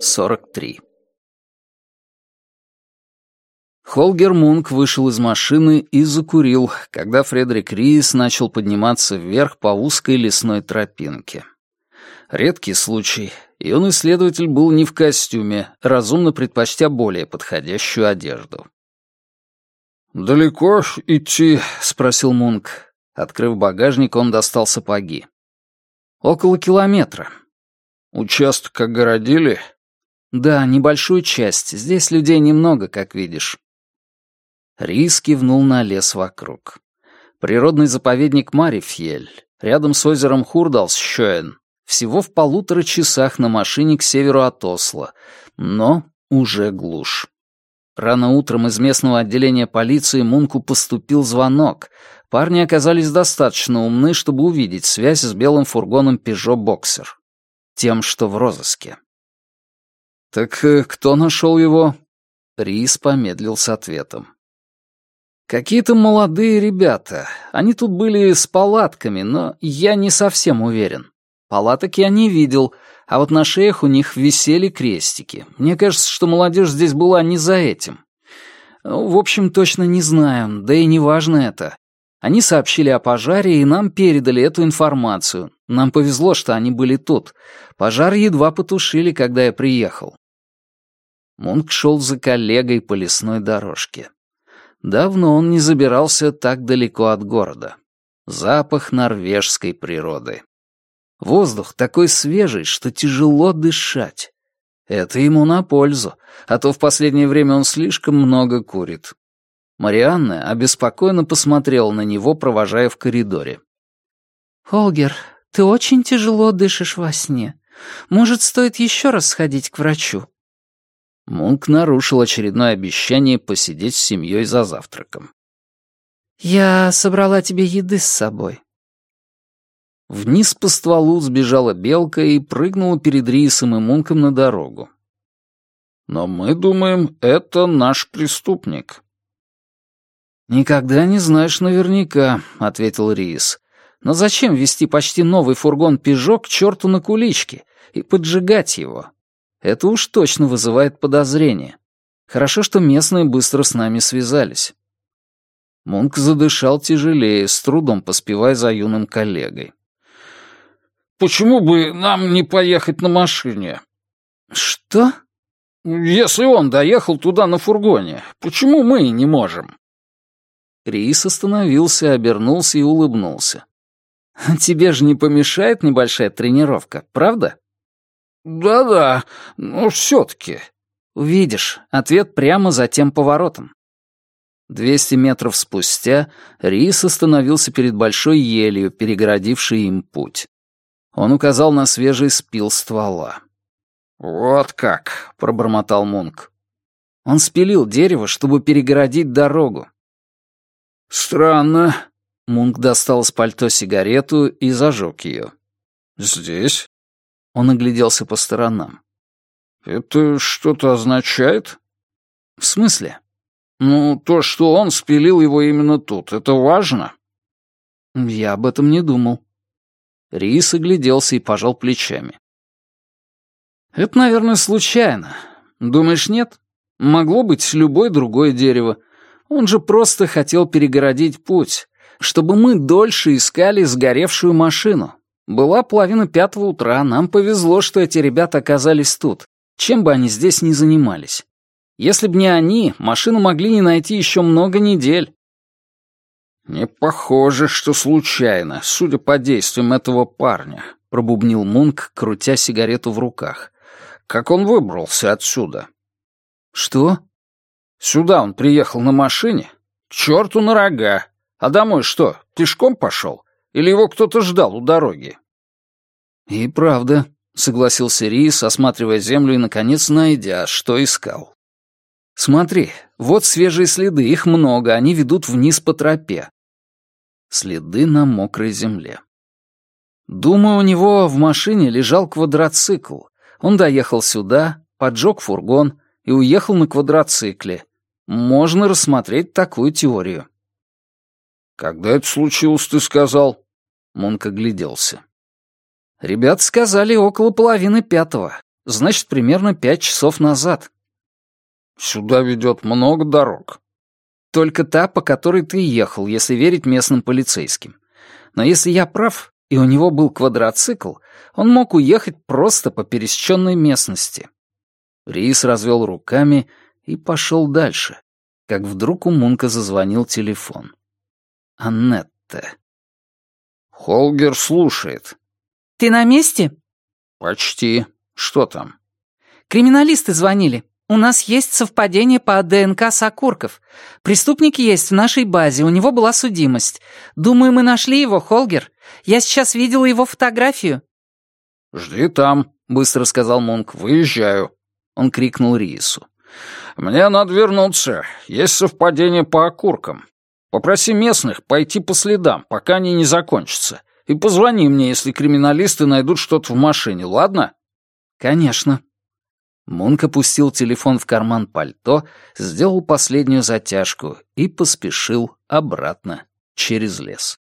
43. Холгер Мунк вышел из машины и закурил, когда Фредерик Риес начал подниматься вверх по узкой лесной тропинке. Редкий случай. Юный следователь был не в костюме, разумно предпочтя более подходящую одежду. «Далеко идти?» — спросил Мунк. Открыв багажник, он достал сапоги. «Около километра». «Участок огородили?» «Да, небольшую часть. Здесь людей немного, как видишь». Рис кивнул на лес вокруг. Природный заповедник Марифьель, рядом с озером Хурдалсщоен, всего в полутора часах на машине к северу от Осло, но уже глушь. Рано утром из местного отделения полиции Мунку поступил звонок. Парни оказались достаточно умны, чтобы увидеть связь с белым фургоном Peugeot Boxer. Тем, что в розыске. «Так э, кто нашел его?» Рис помедлил с ответом. «Какие-то молодые ребята. Они тут были с палатками, но я не совсем уверен. Палаток я не видел, а вот на шеях у них висели крестики. Мне кажется, что молодежь здесь была не за этим. В общем, точно не знаю, да и не важно это. Они сообщили о пожаре, и нам передали эту информацию. Нам повезло, что они были тут. Пожар едва потушили, когда я приехал. Мунк шел за коллегой по лесной дорожке. Давно он не забирался так далеко от города. Запах норвежской природы. Воздух такой свежий, что тяжело дышать. Это ему на пользу, а то в последнее время он слишком много курит. Марианна обеспокоенно посмотрела на него, провожая в коридоре. «Холгер, ты очень тяжело дышишь во сне. Может, стоит еще раз сходить к врачу?» Мунк нарушил очередное обещание посидеть с семьей за завтраком. «Я собрала тебе еды с собой. Вниз по стволу сбежала белка и прыгнула перед Рисом и Мунком на дорогу. «Но мы думаем, это наш преступник». «Никогда не знаешь наверняка», — ответил Рис. «Но зачем вести почти новый фургон «Пежо» к черту на куличке и поджигать его? Это уж точно вызывает подозрение. Хорошо, что местные быстро с нами связались». Мунк задышал тяжелее, с трудом поспевая за юным коллегой. Почему бы нам не поехать на машине?» «Что?» «Если он доехал туда на фургоне, почему мы не можем?» Рис остановился, обернулся и улыбнулся. «Тебе же не помешает небольшая тренировка, правда?» «Да-да, но все-таки...» «Увидишь, ответ прямо за тем поворотом». Двести метров спустя Рис остановился перед большой елью, перегородившей им путь. Он указал на свежий спил ствола. «Вот как», — пробормотал Мунк. Он спилил дерево, чтобы перегородить дорогу. «Странно». Мунк достал из пальто сигарету и зажег ее. «Здесь?» Он огляделся по сторонам. «Это что-то означает?» «В смысле?» «Ну, то, что он спилил его именно тут, это важно?» «Я об этом не думал». Рис огляделся и пожал плечами. «Это, наверное, случайно. Думаешь, нет? Могло быть любое другое дерево. Он же просто хотел перегородить путь, чтобы мы дольше искали сгоревшую машину. Была половина пятого утра, нам повезло, что эти ребята оказались тут, чем бы они здесь ни занимались. Если б не они, машину могли не найти еще много недель. «Не похоже, что случайно, судя по действиям этого парня», — пробубнил Мунк, крутя сигарету в руках. «Как он выбрался отсюда?» «Что?» «Сюда он приехал на машине? К черту на рога! А домой что, пешком пошел? Или его кто-то ждал у дороги?» «И правда», — согласился Рис, осматривая землю и, наконец, найдя, что искал. «Смотри, вот свежие следы, их много, они ведут вниз по тропе. Следы на мокрой земле. Думаю, у него в машине лежал квадроцикл. Он доехал сюда, поджег фургон и уехал на квадроцикле. Можно рассмотреть такую теорию. «Когда это случилось, ты сказал?» Мунк огляделся. Ребят сказали около половины пятого. Значит, примерно пять часов назад. Сюда ведет много дорог. Только та, по которой ты ехал, если верить местным полицейским. Но если я прав, и у него был квадроцикл, он мог уехать просто по пересеченной местности. Рис развел руками и пошел дальше, как вдруг у Мунка зазвонил телефон. Аннетта. «Холгер слушает». «Ты на месте?» «Почти. Что там?» «Криминалисты звонили. У нас есть совпадение по ДНК Сокурков. Преступник есть в нашей базе, у него была судимость. Думаю, мы нашли его, Холгер. Я сейчас видела его фотографию». «Жди там», — быстро сказал Мунк. «Выезжаю». Он крикнул Рису. «Мне надо вернуться. Есть совпадение по окуркам. Попроси местных пойти по следам, пока они не закончатся. И позвони мне, если криминалисты найдут что-то в машине, ладно?» «Конечно». Мунк опустил телефон в карман пальто, сделал последнюю затяжку и поспешил обратно через лес.